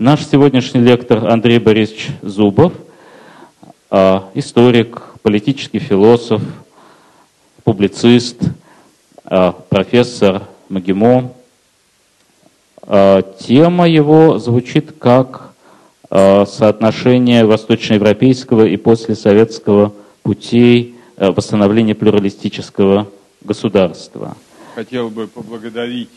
Наш сегодняшний лектор Андрей Борисович Зубов, а, историк, политический философ, публицист, а, профессор МГИМО. А, тема его звучит как соотношение восточноевропейского и послесоветского путей восстановления плюралистического государства. Хотел бы поблагодарить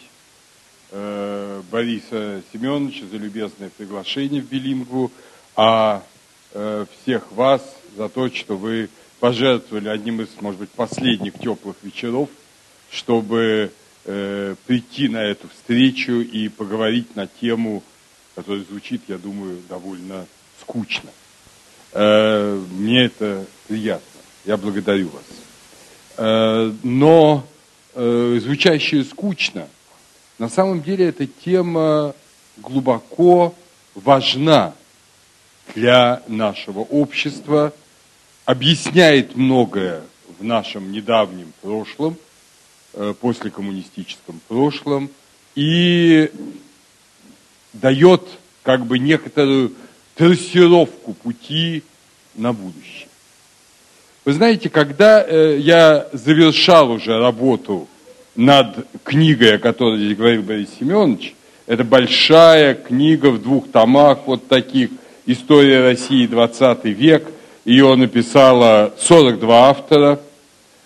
Бориса Семеновича за любезное приглашение в Билингву, а э, всех вас за то, что вы пожертвовали одним из, может быть, последних теплых вечеров, чтобы э, прийти на эту встречу и поговорить на тему, которая звучит, я думаю, довольно скучно. Э, мне это приятно. Я благодарю вас. Э, но э, звучащее скучно – на самом деле эта тема глубоко важна для нашего общества, объясняет многое в нашем недавнем прошлом, э, после коммунистическом прошлом, и дает как бы некоторую трассировку пути на будущее. Вы знаете, когда э, я завершал уже работу над книгой, о которой здесь говорил Борис Семенович. Это большая книга в двух томах, вот таких, «История России 20 век». Ее написало 42 автора,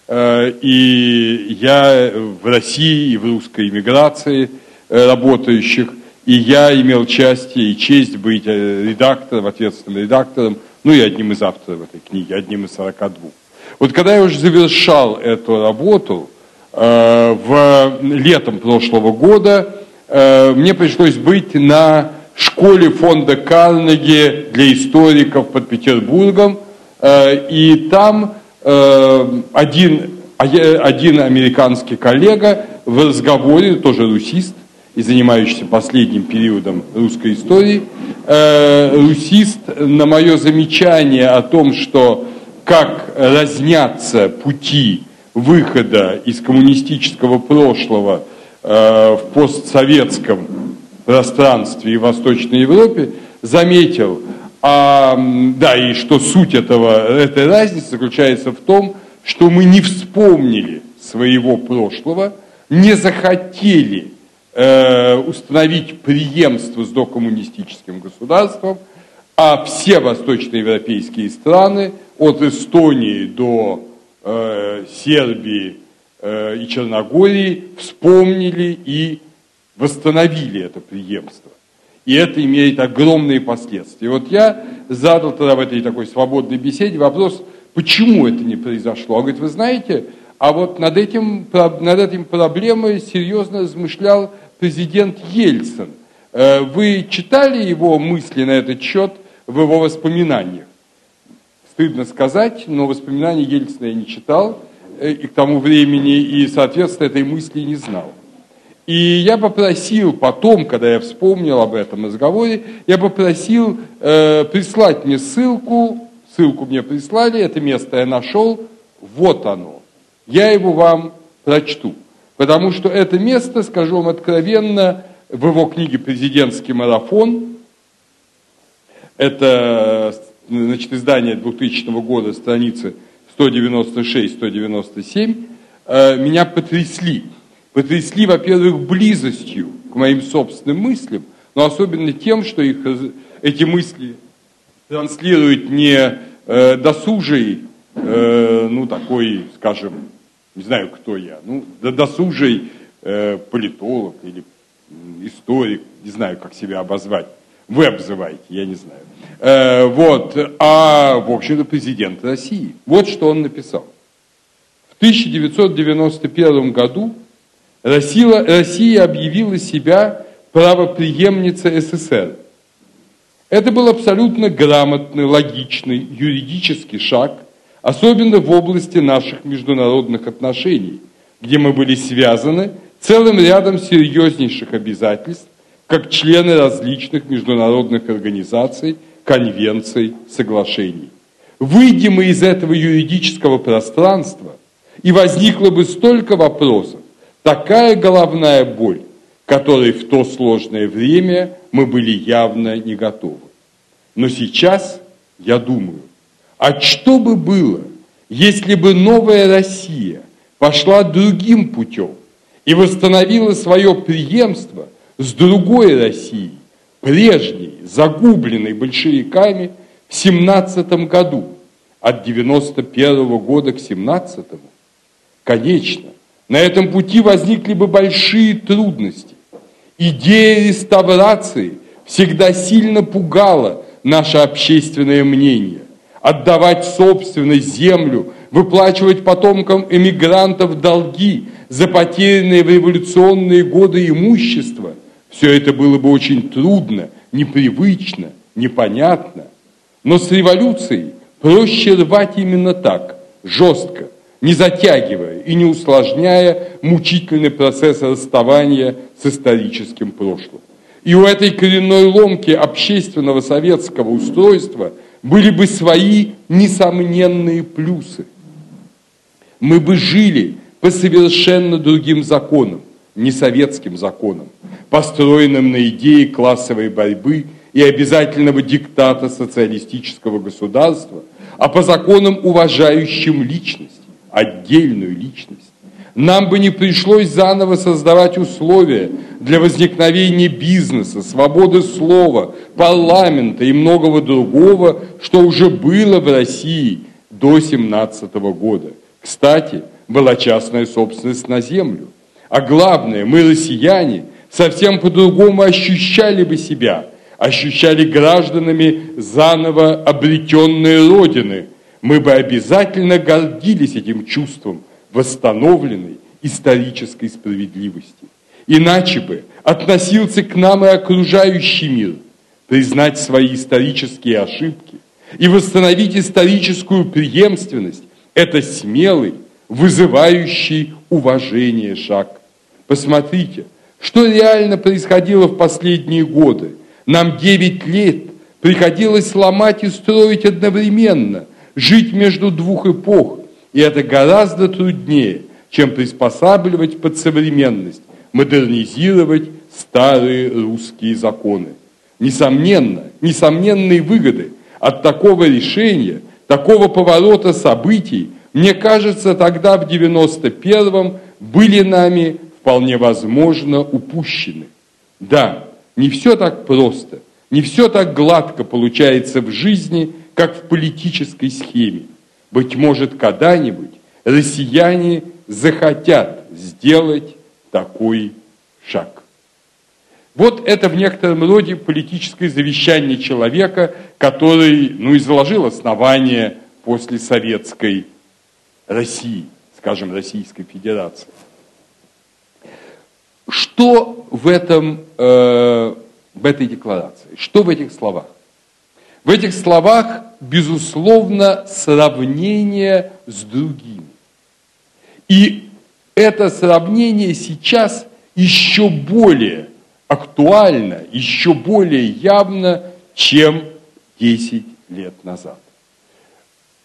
э, и я в России и в русской эмиграции э, работающих, и я имел счастье и честь быть э, редактором, ответственным редактором, ну и одним из авторов этой книги, одним из 42. Вот когда я уже завершал эту работу, в летом прошлого года э, мне пришлось быть на школе фонда Карнеги для историков под Петербургом, э, и там один, один американский коллега в разговоре, тоже русист, и занимающийся последним периодом русской истории, русист на мое замечание о том, что как разнятся пути выхода из коммунистического прошлого э, в постсоветском пространстве и Восточной Европе, заметил, а, да, и что суть этого, этой разницы заключается в том, что мы не вспомнили своего прошлого, не захотели э, установить преемство с докоммунистическим государством, а все восточноевропейские страны, от Эстонии до Сербии э, и Черногории вспомнили и восстановили это преемство. И это имеет огромные последствия. Вот я задал тогда в этой такой свободной беседе вопрос, почему это не произошло. Он говорит, вы знаете, а вот над этим, над этим проблемой серьезно размышлял президент Ельцин. Э, вы читали его мысли на этот счет в его воспоминаниях? Стыдно сказать, но воспоминания Ельцина я не читал э, и к тому времени, и, соответственно, этой мысли не знал. И я попросил потом, когда я вспомнил об этом разговоре, я попросил э, прислать мне ссылку, ссылку мне прислали, это место я нашел, вот оно. Я его вам прочту. Потому что это место, скажу вам откровенно, в его книге «Президентский марафон», это значит, издание 2000 года, страницы 196-197, э, меня потрясли. Потрясли, во-первых, близостью к моим собственным мыслям, но особенно тем, что их, эти мысли транслирует не э, досужий, э, ну, такой, скажем, не знаю, кто я, ну, досужий политолог или историк, не знаю, как себя обозвать. Вы обзываете, я не знаю. Э, вот, а, в общем-то, президент России. Вот что он написал. В 1991 году Россия, Россия объявила себя правоприемницей СССР. Это был абсолютно грамотный, логичный, юридический шаг, особенно в области наших международных отношений, где мы были связаны целым рядом серьезнейших обязательств, как члены различных международных организаций – конвенций, соглашений. Выйдем мы из этого юридического пространства, и возникло бы столько вопросов, такая головная боль, которой в то сложное время мы были явно не готовы. Но сейчас я думаю, а что бы было, если бы новая Россия пошла другим путем и восстановила свое преемство с другой Россией, прежней, загубленной большевиками в 17 году, от 91 года к 17 -му. Конечно, на этом пути возникли бы большие трудности. Идея реставрации всегда сильно пугала наше общественное мнение. Отдавать собственность землю, выплачивать потомкам эмигрантов долги за потерянные в революционные годы имущество – все это было бы очень трудно, непривычно, непонятно. Но с революцией проще рвать именно так, жестко, не затягивая и не усложняя мучительный процесс расставания с историческим прошлым. И у этой коренной ломки общественного советского устройства были бы свои несомненные плюсы. Мы бы жили по совершенно другим законам, не советским законам, построенным на идее классовой борьбы и обязательного диктата социалистического государства, а по законам, уважающим личность, отдельную личность. Нам бы не пришлось заново создавать условия для возникновения бизнеса, свободы слова, парламента и многого другого, что уже было в России до 17 года. Кстати, была частная собственность на землю. А главное, мы, россияне, совсем по-другому ощущали бы себя, ощущали гражданами заново обретенные Родины. Мы бы обязательно гордились этим чувством – восстановленной исторической справедливости. Иначе бы относился к нам и окружающий мир, признать свои исторические ошибки и восстановить историческую преемственность – это смелый, вызывающий уважение шаг. Посмотрите, что реально происходило в последние годы. Нам 9 лет приходилось ломать и строить одновременно, жить между двух эпох, и это гораздо труднее, чем приспосабливать под современность, модернизировать старые русские законы. Несомненно, несомненные выгоды от такого решения, такого поворота событий, мне кажется, тогда в 91-м были нами вполне возможно упущены. Да, не все так просто, не все так гладко получается в жизни, как в политической схеме. Быть может, когда-нибудь россияне захотят сделать такой шаг. Вот это в некотором роде политическое завещание человека, который ну, изложил основания после советской России, скажем, Российской Федерации. Что в, этом, э, в этой декларации? Что в этих словах? В этих словах, безусловно, сравнение с другими. И это сравнение сейчас еще более актуально, еще более явно, чем 10 лет назад.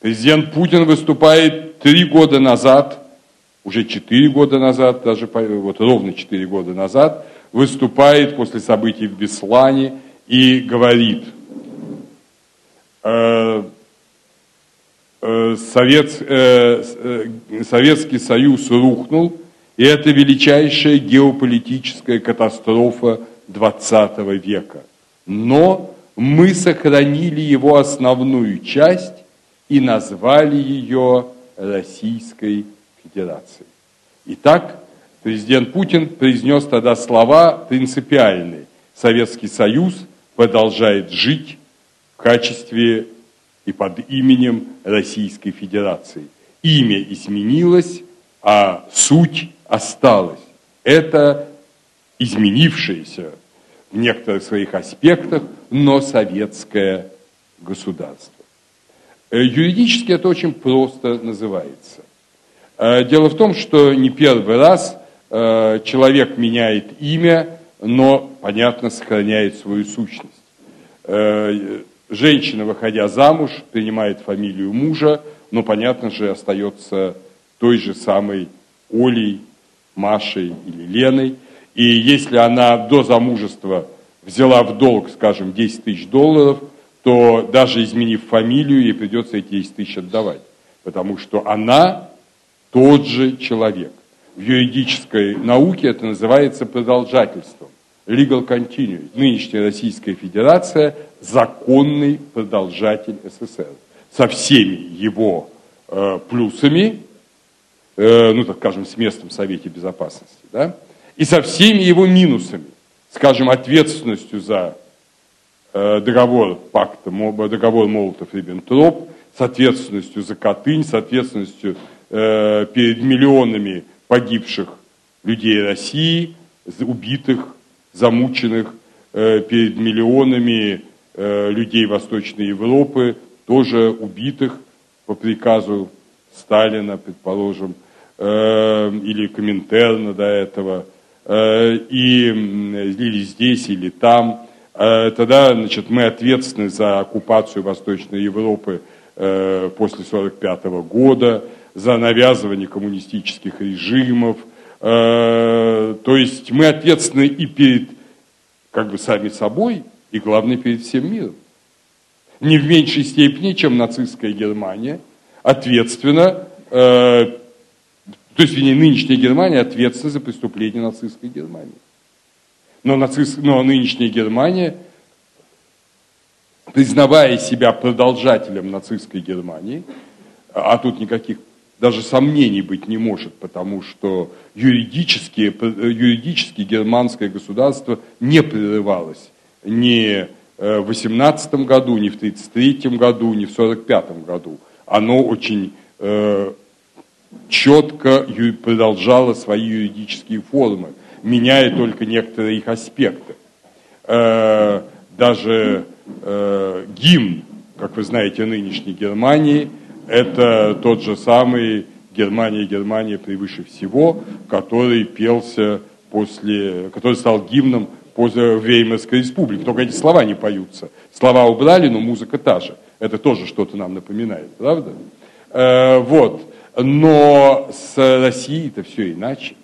Президент Путин выступает три года назад, уже четыре года назад, даже вот ровно четыре года назад, выступает после событий в Беслане и говорит – Э, э, Совет, э, Советский Союз рухнул, и это величайшая геополитическая катастрофа 20 века. Но мы сохранили его основную часть и назвали ее Российской Федерацией. Итак, президент Путин произнес тогда слова принципиальные. Советский Союз продолжает жить в качестве и под именем Российской Федерации. Имя изменилось, а суть осталась. Это изменившееся в некоторых своих аспектах, но советское государство. Э, юридически это очень просто называется. Э, дело в том, что не первый раз э, человек меняет имя, но, понятно, сохраняет свою сущность женщина, выходя замуж, принимает фамилию мужа, но, понятно же, остается той же самой Олей, Машей или Леной. И если она до замужества взяла в долг, скажем, 10 тысяч долларов, то даже изменив фамилию, ей придется эти 10 тысяч отдавать. Потому что она тот же человек. В юридической науке это называется продолжательством. Legal continuity. Нынешняя Российская Федерация – законный продолжатель СССР. Со всеми его э, плюсами, э, ну, так скажем, с местом в Совете Безопасности, да, и со всеми его минусами, скажем, ответственностью за договор пакта, договор Молотов-Риббентроп, с ответственностью за Катынь, с ответственностью э, перед миллионами погибших людей России, убитых, замученных, э, перед миллионами э, людей Восточной Европы, тоже убитых по приказу Сталина, предположим, э, или Коминтерна до этого, э, или здесь, или там. Э, тогда значит, мы ответственны за оккупацию Восточной Европы э, после 1945 года, за навязывание коммунистических режимов. Э, то есть мы ответственны и перед как бы сами собой, и главное перед всем миром. Не в меньшей степени, чем нацистская Германия, ответственна, э, то есть, нынешняя Германия ответственна за преступления нацистской Германии. Но, нацист, но нынешняя Германия, признавая себя продолжателем нацистской Германии, а тут никаких даже сомнений быть не может, потому что юридически, юридически германское государство не прерывалось ни в 18 году, ни в 33 году, ни в 45 году. Оно очень э, четко продолжало свои юридические формы, меняя только некоторые их аспекты. Э, даже э, гимн, как вы знаете, нынешней Германии – это тот же самый «Германия, Германия превыше всего», который пелся после, который стал гимном после Веймарской республики. Только эти слова не поются. Слова убрали, но музыка та же. Это тоже что-то нам напоминает, правда? Э, вот. Но с Россией-то все иначе.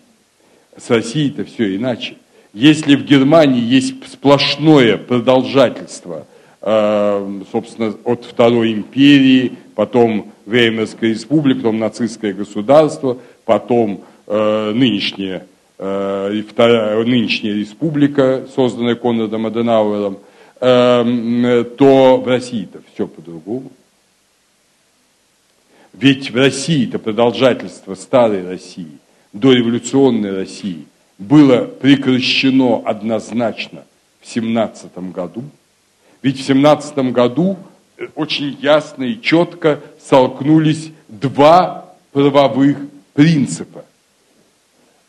С Россией-то все иначе. Если в Германии есть сплошное продолжательство, э, собственно, от Второй империи, потом Веймарская республика, потом нацистское государство, потом э, нынешняя, э, вторая, нынешняя республика, созданная Конрадом Аденауэром, то в России-то все по-другому. Ведь в России-то продолжательство старой России, дореволюционной России, было прекращено однозначно в 17 году. Ведь в 17 году очень ясно и четко столкнулись два правовых принципа.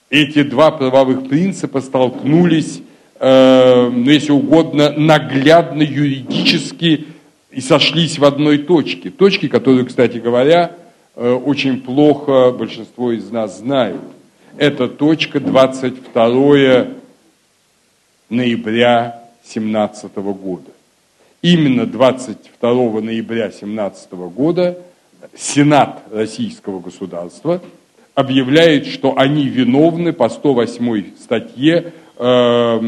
Эти два правовых принципа столкнулись, э, ну, если угодно, наглядно юридически и сошлись в одной точке. Точке, которую, кстати говоря, э, очень плохо большинство из нас знают. Это точка 22 ноября 2017 года. Именно 22 ноября 2017 года Сенат Российского государства объявляет, что они виновны по 108 статье э,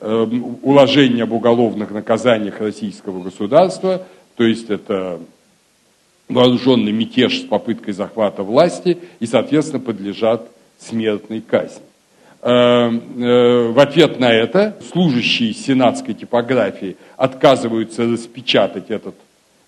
э, уложения об уголовных наказаниях российского государства, то есть это вооруженный мятеж с попыткой захвата власти и, соответственно, подлежат смертной казни. Э, э, в ответ на это служащие сенатской типографии отказываются распечатать этот,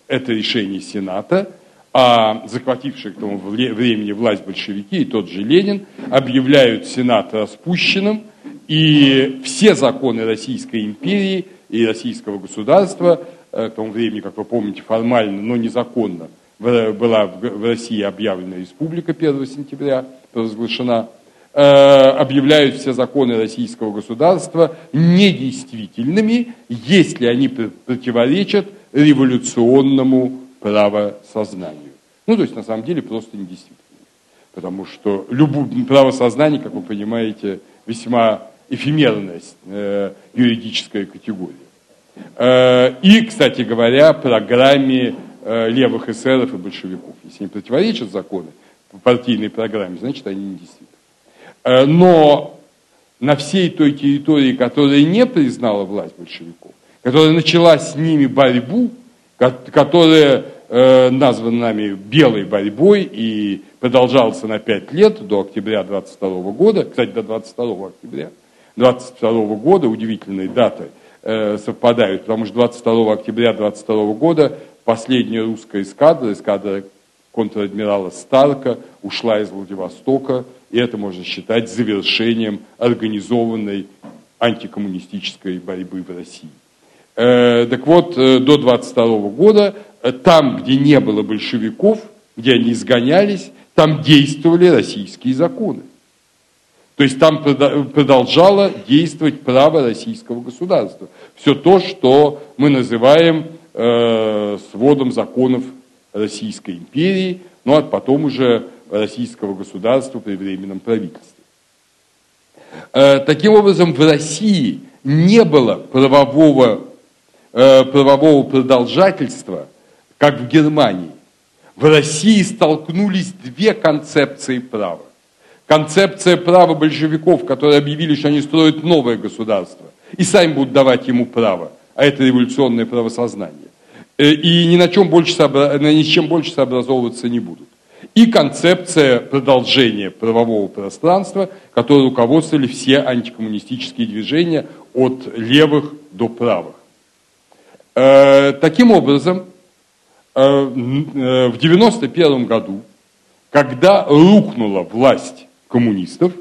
это решение Сената, а захватившие к тому времени власть большевики и тот же Ленин объявляют Сенат распущенным, и все законы Российской империи и российского государства, э, к тому времени, как вы помните, формально, но незаконно, была в России объявлена республика 1 сентября, провозглашена, э, объявляют все законы российского государства недействительными, если они противоречат революционному правосознанию. Ну, то есть, на самом деле, просто недействительно. Потому что любое правосознание, как вы понимаете, весьма эфемерная э, юридическая категория. Э, и, кстати говоря, программе э, левых эсеров и большевиков. Если они противоречат законы по партийной программе, значит, они недействительны. Э, но на всей той территории, которая не признала власть большевиков, которая начала с ними борьбу, которая э, названа нами белой борьбой и продолжалась на пять лет до октября 22 года, кстати, до 22 октября 22 года, удивительной датой, э, совпадают, потому что 22 октября 22 года последняя русская эскадра, эскадра контр-адмирала Старка, ушла из Владивостока, и это можно считать завершением организованной антикоммунистической борьбы в России. Э, так вот, э, до 22 года, э, там, где не было большевиков, где они изгонялись, там действовали российские законы. То есть там продолжало действовать право российского государства. Все то, что мы называем э, сводом законов Российской империи, ну а потом уже российского государства при временном правительстве. Э, таким образом, в России не было правового, э, правового продолжательства, как в Германии. В России столкнулись две концепции права. Концепция права большевиков, которые объявили, что они строят новое государство, и сами будут давать ему право, а это революционное правосознание. Э, и ни на чем больше, ни с чем больше сообразовываться не будут. И концепция продолжения правового пространства, которой руководствовали все антикоммунистические движения от левых до правых. Э, таким образом, э, в 1991 году, когда рухнула власть коммунистов,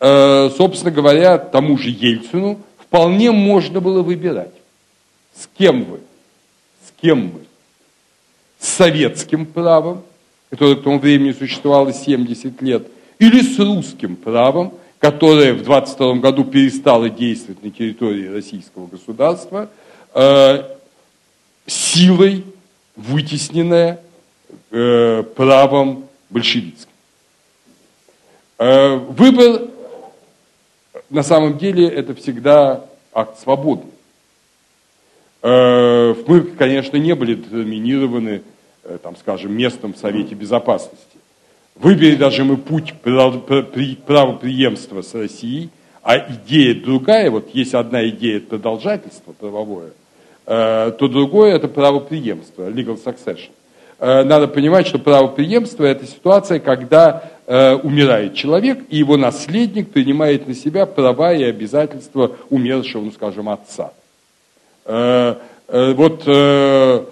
собственно говоря, тому же Ельцину вполне можно было выбирать, с кем вы кем мы? С советским правом, которое к тому времени существовало 70 лет, или с русским правом, которое в 22 году перестало действовать на территории российского государства, э, силой вытесненное э, правом большевистским. Э, выбор, на самом деле, это всегда акт свободный. Э, мы, конечно, не были детерминированы, э, там, скажем, местом в Совете Безопасности. Выбери даже мы путь правоприемства с Россией, а идея другая, вот есть одна идея продолжательства правовое, э, то другое это правоприемство, legal succession. Надо понимать, что правоприемство это ситуация, когда умирает человек, и его наследник принимает на себя права и обязательства умершего, ну скажем, отца. Э, э, вот э,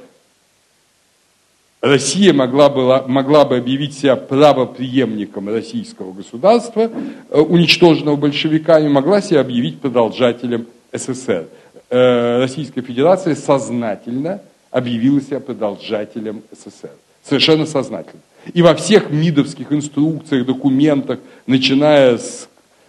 Россия могла бы, могла бы объявить себя правоприемником российского государства, уничтоженного большевиками, могла себя объявить продолжателем СССР. Российская Федерация сознательно объявила себя продолжателем СССР. Совершенно сознательно. И во всех МИДовских инструкциях, документах, начиная с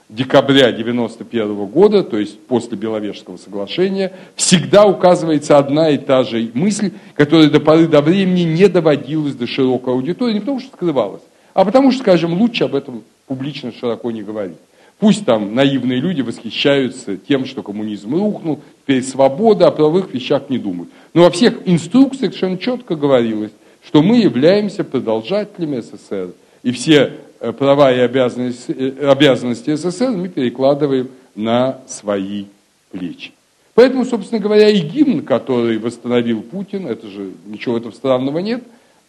декабря 1991 года, то есть после Беловежского соглашения, всегда указывается одна и та же мысль, которая до поры до времени не доводилась до широкой аудитории, не потому что скрывалась, а потому что, скажем, лучше об этом публично широко не говорить. Пусть там наивные люди восхищаются тем, что коммунизм рухнул, теперь свобода, о правовых вещах не думают. Но во всех инструкциях совершенно четко говорилось, что мы являемся продолжателями СССР. И все права и обязанности, э, обязанности СССР мы перекладываем на свои плечи. Поэтому, собственно говоря, и гимн, который восстановил Путин, это же ничего этого странного нет.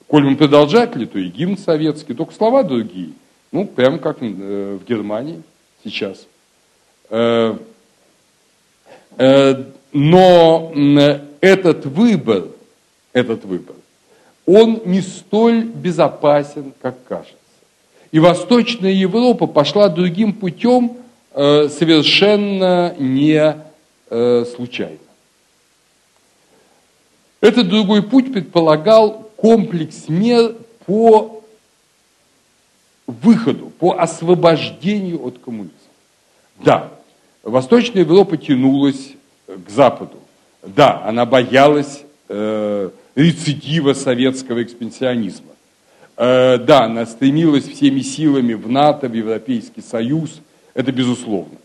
Коль мы продолжатели, то и гимн советский, только слова другие. Ну, прямо как э, в Германии сейчас. Но этот выбор, этот выбор, он не столь безопасен, как кажется. И Восточная Европа пошла другим путем э, совершенно не э, случайно. Этот другой путь предполагал комплекс мер по выходу, по освобождению от коммунизма. Да, Восточная Европа тянулась к Западу. Да, она боялась э, рецидива советского экспансионизма. Э, да, она стремилась всеми силами в НАТО, в Европейский Союз, это безусловно.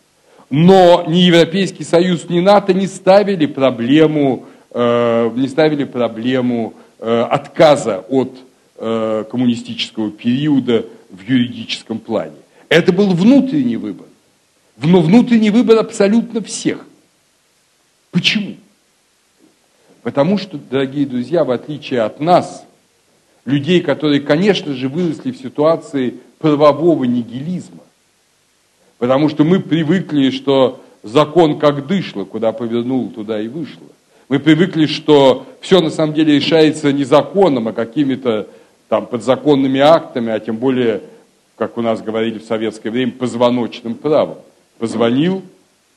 Но ни Европейский Союз, ни НАТО не ставили проблему, э, не ставили проблему э, отказа от коммунистического периода в юридическом плане. Это был внутренний выбор. Но внутренний выбор абсолютно всех. Почему? Потому что, дорогие друзья, в отличие от нас, людей, которые, конечно же, выросли в ситуации правового нигилизма, потому что мы привыкли, что закон как дышло, куда повернул, туда и вышло. Мы привыкли, что все на самом деле решается не законом, а какими-то там подзаконными актами, а тем более, как у нас говорили в советское время, позвоночным правом. Позвонил,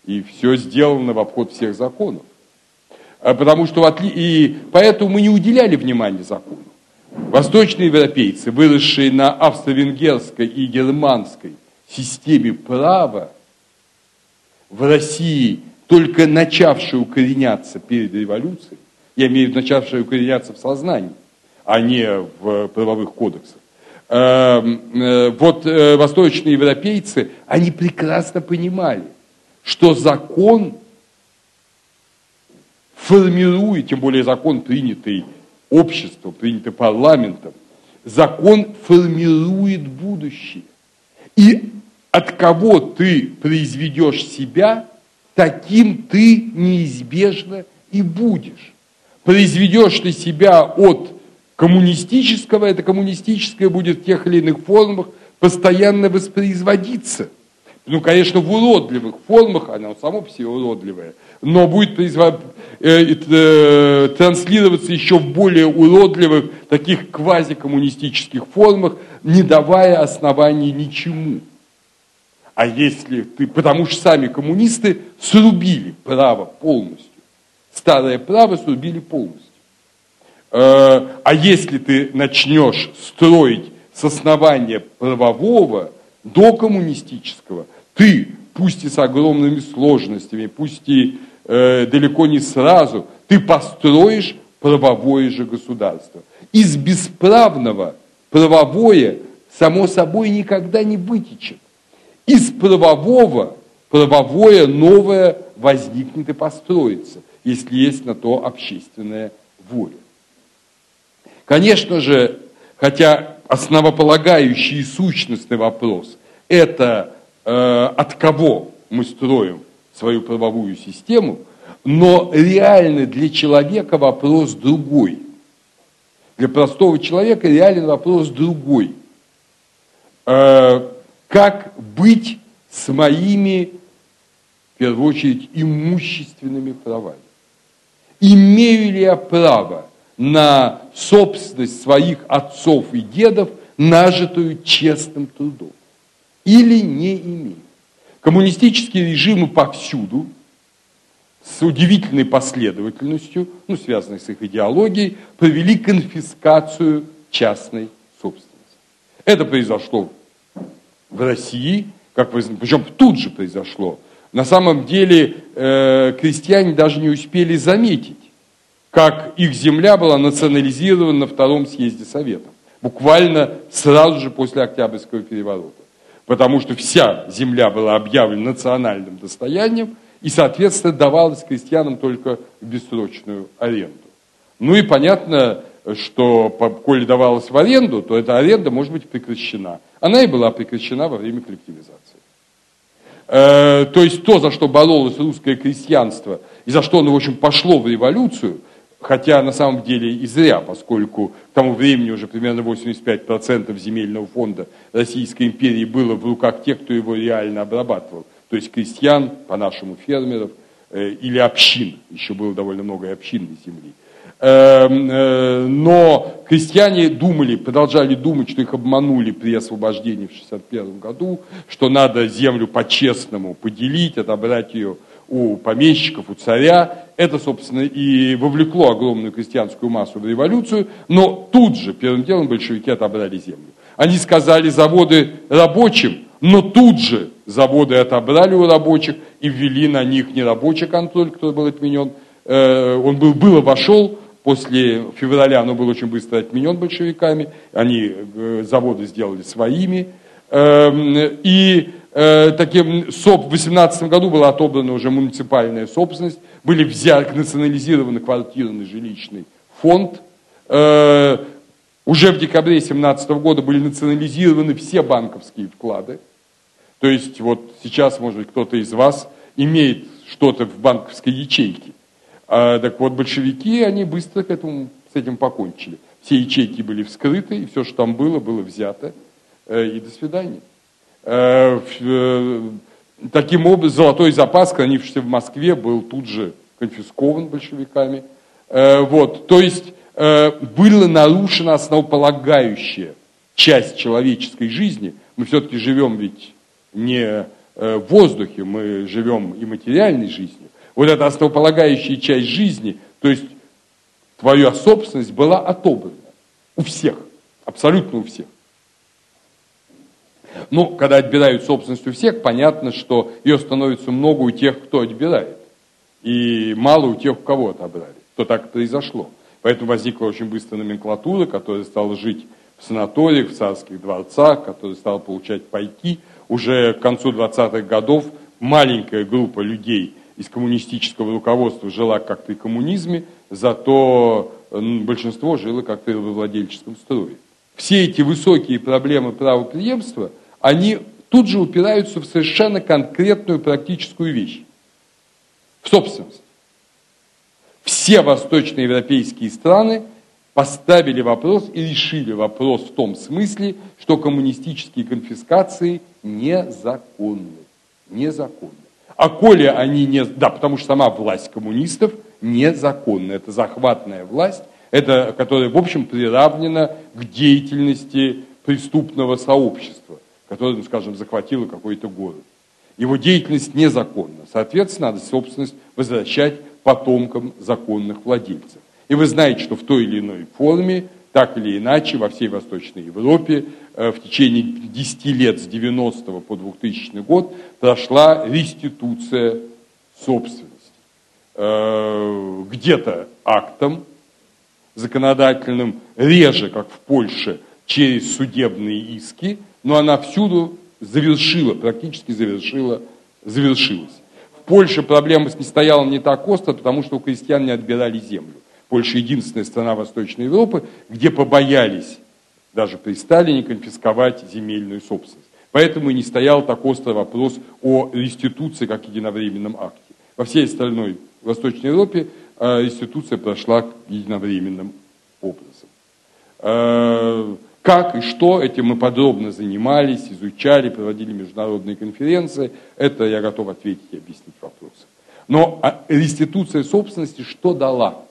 и все сделано в обход всех законов. А потому что и поэтому мы не уделяли внимания закону. Восточные европейцы, выросшие на австро-венгерской и германской системе права, в России только начавшие укореняться перед революцией, я имею в виду начавшие укореняться в сознании, а не в правовых кодексах. Эм, э, вот э, восточные европейцы, они прекрасно понимали, что закон формирует, тем более закон, принятый обществом, принятый парламентом, закон формирует будущее. И от кого ты произведешь себя, таким ты неизбежно и будешь. Произведешь ты себя от коммунистического, это коммунистическое будет в тех или иных формах постоянно воспроизводиться. Ну, конечно, в уродливых формах, оно само по себе уродливое, но будет э, э, транслироваться еще в более уродливых, таких квазикоммунистических формах, не давая оснований ничему. А если ты, потому что сами коммунисты срубили право полностью, старое право срубили полностью. Э, а если ты начнешь строить с основания правового до коммунистического, ты, пусть и с огромными сложностями, пусть и э, далеко не сразу, ты построишь правовое же государство. Из бесправного правовое, само собой, никогда не вытечет. Из правового правовое новое возникнет и построится, если есть на то общественная воля. Конечно же, хотя основополагающий и сущностный вопрос – это от кого мы строим свою правовую систему, но реальный для человека вопрос другой. Для простого человека реальный вопрос другой. Э, как быть с моими, в первую очередь, имущественными правами? Имею ли я право на собственность своих отцов и дедов, нажитую честным трудом? Или не имеет. Коммунистические режимы повсюду с удивительной последовательностью, ну, связанной с их идеологией, провели конфискацию частной собственности. Это произошло в России, как вы, причем тут же произошло. На самом деле э, крестьяне даже не успели заметить, как их земля была национализирована на втором съезде Советов. Буквально сразу же после Октябрьского переворота потому что вся земля была объявлена национальным достоянием и, соответственно, давалась крестьянам только в бессрочную аренду. Ну и понятно, что, коли давалась в аренду, то эта аренда может быть прекращена. Она и была прекращена во время коллективизации. Э, то есть то, за что боролось русское крестьянство, и за что оно, в общем, пошло в революцию – Хотя на самом деле и зря, поскольку к тому времени уже примерно 85% земельного фонда Российской империи было в руках тех, кто его реально обрабатывал. То есть крестьян, по-нашему фермеров, э, или общин. Еще было довольно много общинной земли. Эм, э, но крестьяне думали, продолжали думать, что их обманули при освобождении в 1961 году, что надо землю по-честному поделить, отобрать ее у помещиков, у царя. Это, собственно, и вовлекло огромную крестьянскую массу в революцию, но тут же, первым делом, большевики отобрали землю. Они сказали заводы рабочим, но тут же заводы отобрали у рабочих и ввели на них не рабочий контроль, который был отменен. Э, он был, было вошел, после февраля, но был очень быстро отменен большевиками. Они э, заводы сделали своими. Эм, и Э, таким, СОП в 2018 году была отобрана уже муниципальная собственность, были взяты, национализированы квартирный жилищный фонд. Э, уже в декабре 2017 года были национализированы все банковские вклады. То есть вот сейчас, может быть, кто-то из вас имеет что-то в банковской ячейке. А, так вот, большевики, они быстро к этому, с этим покончили. Все ячейки были вскрыты, и все, что там было, было взято. Э, и до свидания. Э, э, таким образом, золотой запас, хранившийся в Москве, был тут же конфискован большевиками. Вот, то есть была нарушена основополагающая часть человеческой жизни. Мы все-таки живем ведь не в воздухе, мы живем и материальной жизнью. Вот эта основополагающая часть жизни, то есть твоя собственность была отобрана у всех, абсолютно у всех. Ну, когда отбирают собственность у всех, понятно, что ее становится много у тех, кто отбирает. И мало у тех, у кого отобрали. То так произошло. Поэтому возникла очень быстро номенклатура, которая стала жить в санаториях, в царских дворцах, которая стала получать пайки. Уже к концу 20-х годов маленькая группа людей из коммунистического руководства жила как-то и коммунизме, зато большинство жило как-то во владельческом строе. Все эти высокие проблемы правоприемства – они тут же упираются в совершенно конкретную практическую вещь. В собственность. Все восточноевропейские страны поставили вопрос и решили вопрос в том смысле, что коммунистические конфискации незаконны. Незаконны. А коли они не... Да, потому что сама власть коммунистов незаконна. Это захватная власть, это, которая, в общем, приравнена к деятельности преступного сообщества которая, ну, скажем, захватила какой-то город. Его деятельность незаконна. Соответственно, надо собственность возвращать потомкам законных владельцев. И вы знаете, что в той или иной форме, так или иначе, во всей Восточной Европе э, в течение 10 лет с 90 по 2000 год прошла реституция собственности. Э, где-то актом законодательным, реже, как в Польше, через судебные иски, но она всюду завершила, практически завершила, завершилась. В Польше проблема не стояла не так остро, потому что у крестьян не отбирали землю. Польша единственная страна Восточной Европы, где побоялись даже при Сталине конфисковать земельную собственность. Поэтому и не стоял так остро вопрос о реституции как единовременном акте. Во всей остальной Восточной Европе э, реституция прошла единовременным образом. Как и что, этим мы подробно занимались, изучали, проводили международные конференции. Это я готов ответить и объяснить вопросы. Но а, реституция собственности что дала?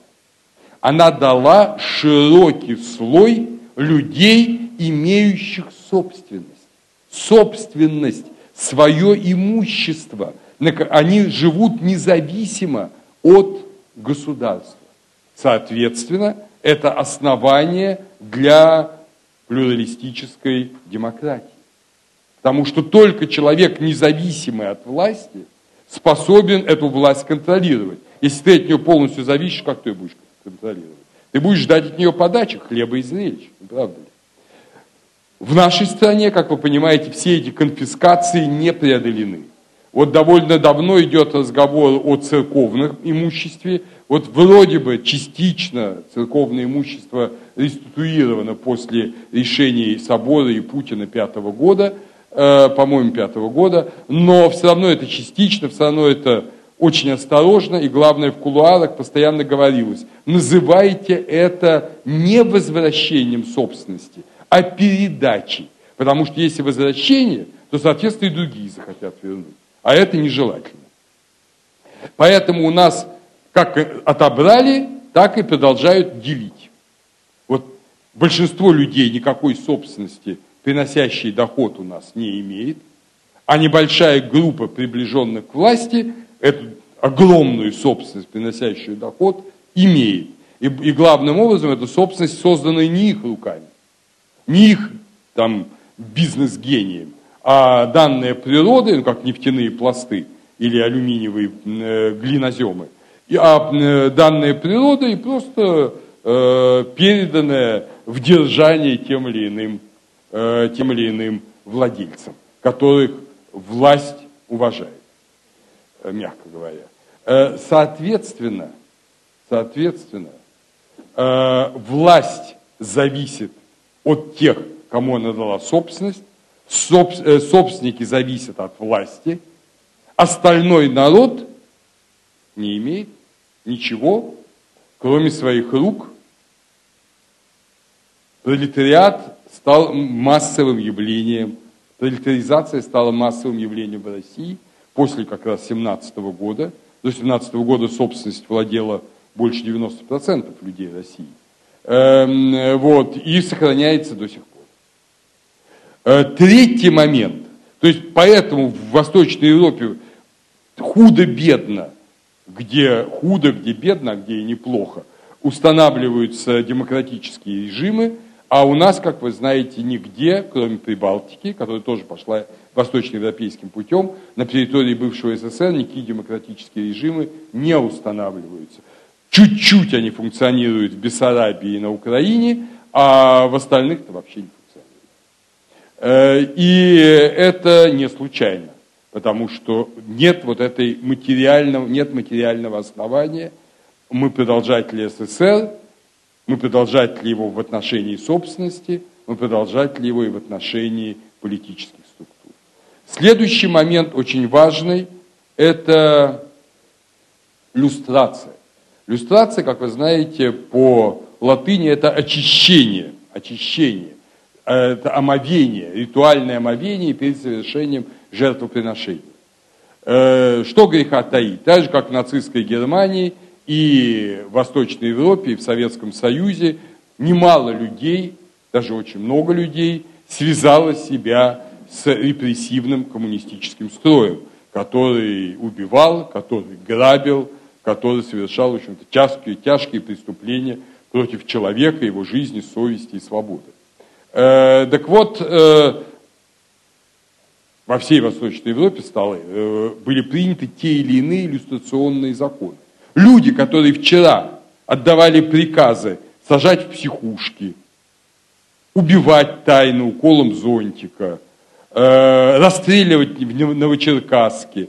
Она дала широкий слой людей, имеющих собственность. Собственность, свое имущество. Они живут независимо от государства. Соответственно, это основание для плюралистической демократии. Потому что только человек, независимый от власти, способен эту власть контролировать. Если ты от нее полностью зависишь, как ты ее будешь контролировать? Ты будешь ждать от нее подачи, хлеба и зрелищ, правда ли? В нашей стране, как вы понимаете, все эти конфискации не преодолены. Вот довольно давно идет разговор о церковном имуществе. Вот вроде бы частично церковное имущество реституировано после решений собора и Путина пятого года, э, по-моему, пятого года, но все равно это частично, все равно это очень осторожно, и главное, в кулуарах постоянно говорилось, называйте это не возвращением собственности, а передачей. Потому что если возвращение, то, соответственно, и другие захотят вернуть а это нежелательно. Поэтому у нас как отобрали, так и продолжают делить. Вот большинство людей никакой собственности, приносящей доход у нас не имеет, а небольшая группа приближенных к власти эту огромную собственность, приносящую доход, имеет. И, и главным образом эта собственность создана не их руками, не их там бизнес-гением, а данные природы, ну, как нефтяные пласты или алюминиевые э, глиноземы, а э, данные природы и просто э, переданное в держание тем или иным, э, тем или иным владельцам, которых власть уважает, э, мягко говоря. Э, соответственно, соответственно, власть зависит от тех, кому она дала собственность, Соб- собственники зависят от власти, остальной народ не имеет ничего, кроме своих рук. Пролетариат стал массовым явлением, пролетаризация стала массовым явлением в России после как раз 17 года. До 17 года собственность владела больше 90% людей России. Эм, вот, и сохраняется до сих пор. Э, третий момент. То есть поэтому в Восточной Европе худо-бедно где худо, где бедно, а где и неплохо, устанавливаются демократические режимы, а у нас, как вы знаете, нигде, кроме Прибалтики, которая тоже пошла восточноевропейским путем, на территории бывшего СССР никакие демократические режимы не устанавливаются. Чуть-чуть они функционируют в Бессарабии и на Украине, а в остальных-то вообще не и это не случайно потому что нет вот этой материального, нет материального основания. Мы продолжатели СССР, мы продолжатели его в отношении собственности, мы продолжатели его и в отношении политических структур. Следующий момент очень важный – это люстрация. Люстрация, как вы знаете, по латыни – это очищение, очищение, это омовение, ритуальное омовение перед совершением жертвоприношений. Э, что греха таить? Так же, как в нацистской Германии и в Восточной Европе, и в Советском Союзе, немало людей, даже очень много людей, связало себя с репрессивным коммунистическим строем, который убивал, который грабил, который совершал, в общем-то, тяжкие, тяжкие преступления против человека, его жизни, совести и свободы. Э, так вот, э, во всей Восточной Европе стало, э, были приняты те или иные иллюстрационные законы. Люди, которые вчера отдавали приказы сажать в психушки, убивать тайно уколом зонтика, расстреливать в Новочеркасске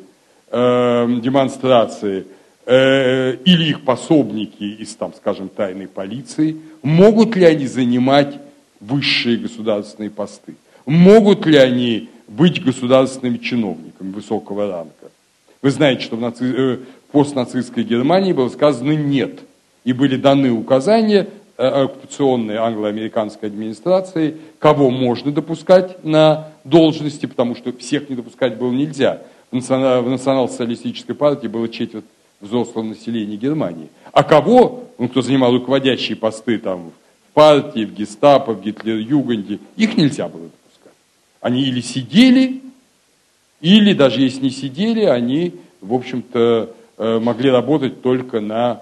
демонстрации, или их пособники из, там, скажем, тайной полиции, могут ли они занимать высшие государственные посты? Могут ли они быть государственными чиновниками высокого ранга. Вы знаете, что в, наци... э, в постнацистской Германии было сказано «нет». И были даны указания э, оккупационной англо-американской администрации, кого можно допускать на должности, потому что всех не допускать было нельзя. В национал-социалистической партии было четверть взрослого населения Германии. А кого, ну, кто занимал руководящие посты там в партии, в гестапо, в Гитлер-Юганде, их нельзя было они или сидели, или даже если не сидели, они, в общем-то, э, могли работать только на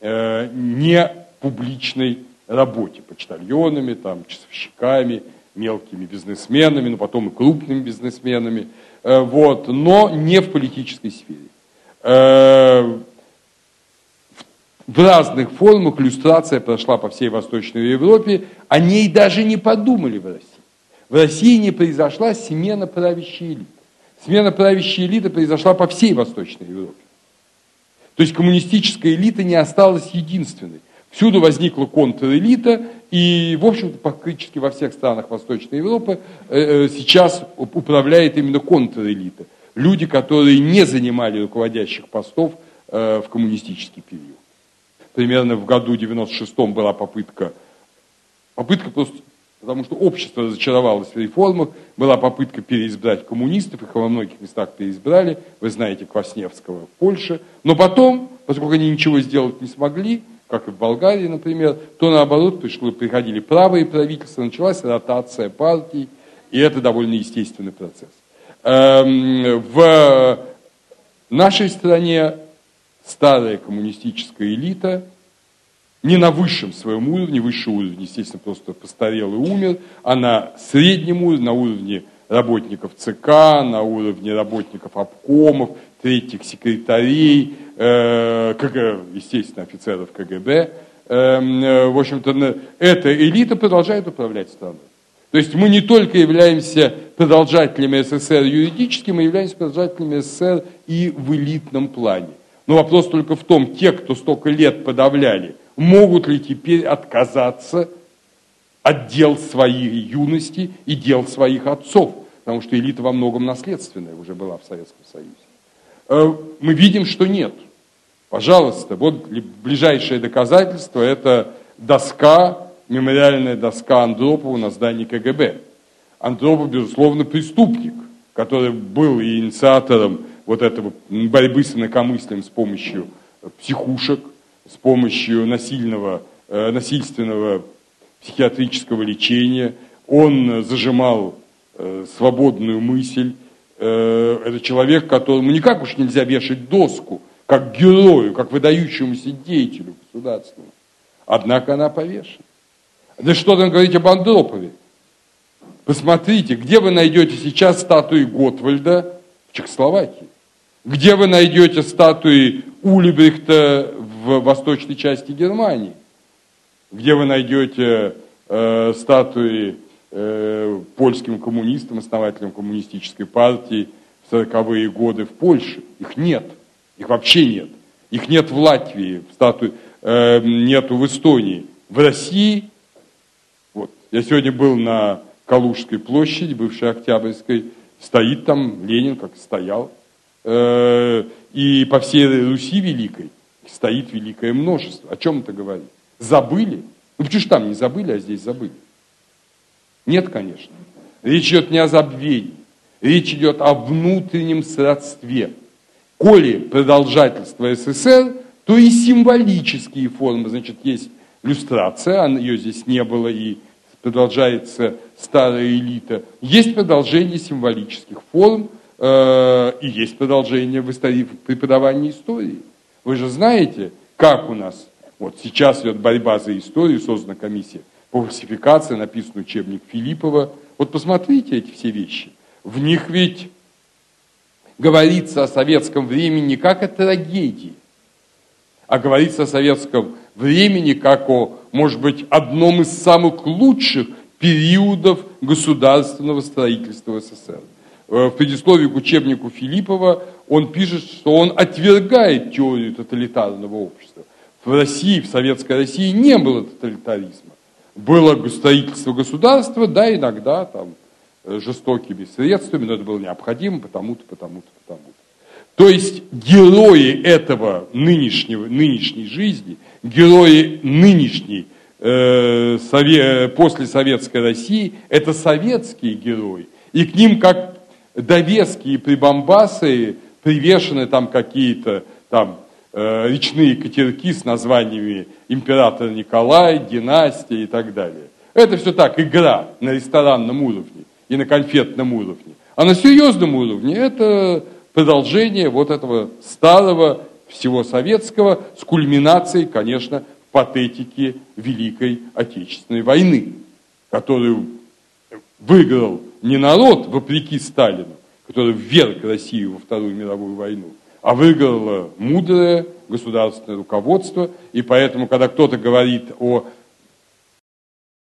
э, непубличной работе, почтальонами, там, часовщиками, мелкими бизнесменами, но потом и крупными бизнесменами, э, вот, но не в политической сфере. В разных формах иллюстрация прошла по всей Восточной Европе, о ней даже не подумали в России. В России не произошла смена правящей элиты. Смена правящей элиты произошла по всей Восточной Европе. То есть коммунистическая элита не осталась единственной. Всюду возникла контрэлита, и, в общем-то, практически во всех странах Восточной Европы э, э, сейчас управляет именно контрэлита. Люди, которые не занимали руководящих постов э, в коммунистический период. Примерно в году 96-м была попытка, попытка просто потому что общество разочаровалось в реформах, была попытка переизбрать коммунистов, их во многих местах переизбрали, вы знаете, Квасневского в Польше, но потом, поскольку они ничего сделать не смогли, как и в Болгарии, например, то наоборот пришло, приходили правые правительства, началась ротация партий, и это довольно естественный процесс. Эм, в нашей стране старая коммунистическая элита – не на высшем своем уровне, высший уровень, естественно, просто постарел и умер, а на среднем уровне, на уровне работников ЦК, на уровне работников обкомов, третьих секретарей, э, естественно, офицеров КГБ. Э, э, в общем-то, эта элита продолжает управлять страной. То есть мы не только являемся продолжателями СССР юридически, мы являемся продолжателями СССР и в элитном плане. Но вопрос только в том, те, кто столько лет подавляли – могут ли теперь отказаться от дел своей юности и дел своих отцов, потому что элита во многом наследственная уже была в Советском Союзе. Э, мы видим, что нет. Пожалуйста, вот ближайшее доказательство – это доска, мемориальная доска Андропова на здании КГБ. Андропов, безусловно, преступник, который был и инициатором вот этого борьбы с инакомыслием с помощью психушек, с помощью насильного, э, насильственного психиатрического лечения. Он зажимал э, свободную мысль. Э, это человек, которому никак уж нельзя вешать доску, как герою, как выдающемуся деятелю государственному. Однако она повешена. Да что там говорить об Андропове? Посмотрите, где вы найдете сейчас статуи Готвальда в Чехословакии? Где вы найдете статуи Улибрихта в восточной части Германии? Где вы найдете э, статуи э, польским коммунистам, основателям коммунистической партии в 40-е годы в Польше? Их нет. Их вообще нет. Их нет в Латвии, статуи э, нету в Эстонии. В России, вот, я сегодня был на Калужской площади, бывшей Октябрьской, стоит там Ленин, как стоял. Э, и по всей Руси Великой стоит великое множество. О чем это говорит? Забыли? Ну почему же там не забыли, а здесь забыли? Нет, конечно. Речь идет не о забвении. Речь идет о внутреннем сродстве. Коли продолжательство СССР, то и символические формы. Значит, есть иллюстрация, ее здесь не было, и продолжается старая элита. Есть продолжение символических форм, э, и есть продолжение в, истории, преподавании истории. Вы же знаете, как у нас вот сейчас идет борьба за историю, создана комиссия по фальсификации, написан учебник Филиппова. Вот посмотрите эти все вещи. В них ведь говорится о советском времени как о трагедии, а говорится о советском времени как о, может быть, одном из самых лучших периодов государственного строительства СССР. Э, в предисловии к учебнику Филиппова он пишет, что он отвергает теорию тоталитарного общества. В России, в Советской России не было тоталитаризма. Было строительство государства, да, иногда там э, жестокими средствами, но это было необходимо, потому-то, потому-то, потому-то. То есть герои этого нынешнего, нынешней жизни, герои нынешней э, сове, после советской России, это советские герои. И к ним как довески и прибамбасы привешены там какие-то там э, речные катерки с названиями император Николай, династия и так далее. Это все так, игра на ресторанном уровне и на конфетном уровне. А на серьезном уровне это продолжение вот этого старого всего советского с кульминацией, конечно, в патетике Великой Отечественной войны, которую выиграл не народ, вопреки Сталину, который вверг Россию во Вторую мировую войну, а выиграло мудрое государственное руководство. И поэтому, когда кто-то говорит о